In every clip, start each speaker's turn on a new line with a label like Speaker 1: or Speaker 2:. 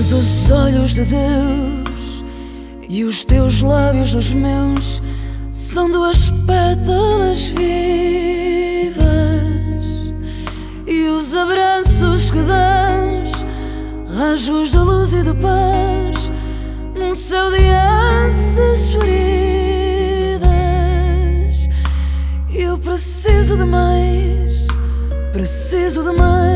Speaker 1: os olhos de Deus e os teus lábios nos meus são duas pétalas vivas e os abraços que dás, rajos de luz e de paz num céu de asas feridas. Eu preciso de mais, preciso de mais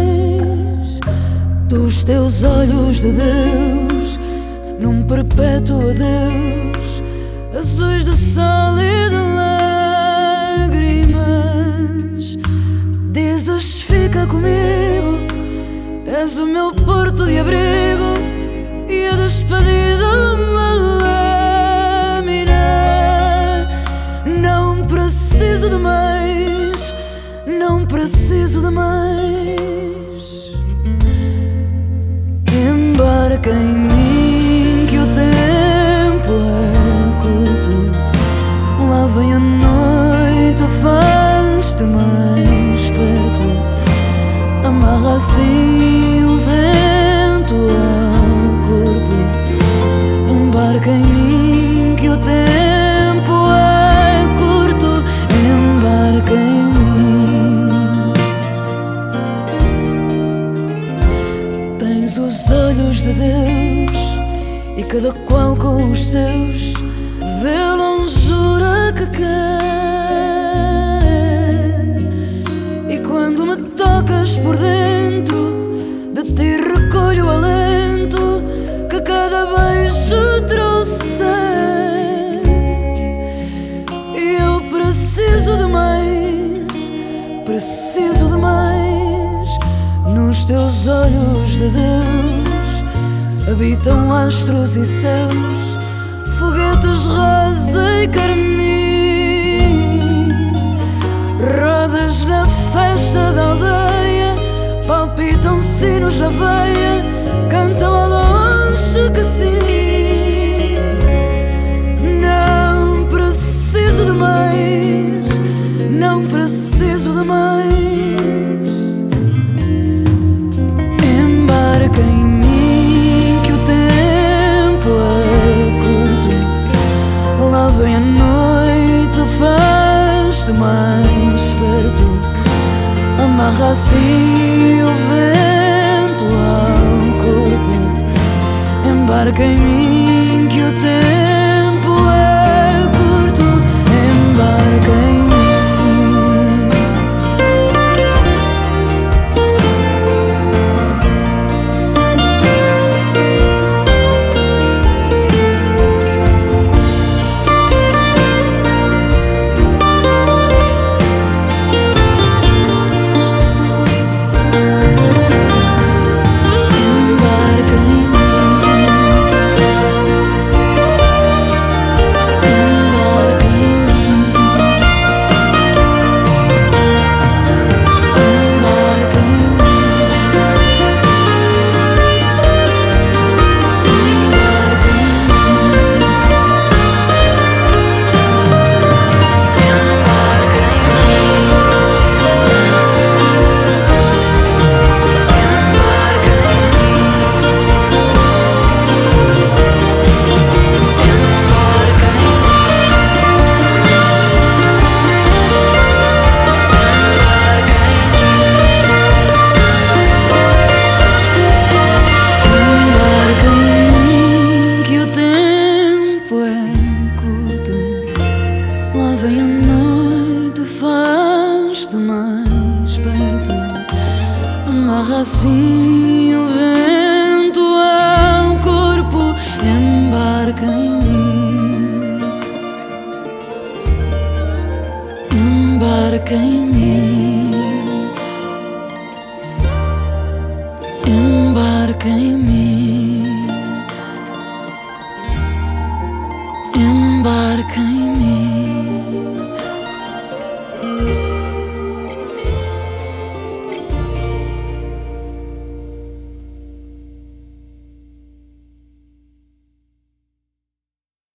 Speaker 1: dos teus olhos de Deus num perpétuo adeus, azuis de sol e de lágrimas. Dizes fica comigo, és o meu porto de abrigo e a despedida uma lâmina. Não preciso de mais, não preciso de mais. Embarca em mim que o tempo é curto. Lá vem a noite, faz-te mais perto. Amarra assim de Deus e cada qual com os seus vê a que quer. E quando me tocas por dentro, de ti recolho o alento que cada beijo trouxer. E eu preciso de mais, preciso de mais. Nos teus olhos de Deus habitam astros e céus, foguetes rosa e carmim. Rodas na festa da aldeia, palpitam sinos na veia, cantam ao longe que sim. Assim o vento ao corpo. Embarca em mim que o tempo Amarra assim o vento ao corpo. Embarca em mim. Embarca em mim.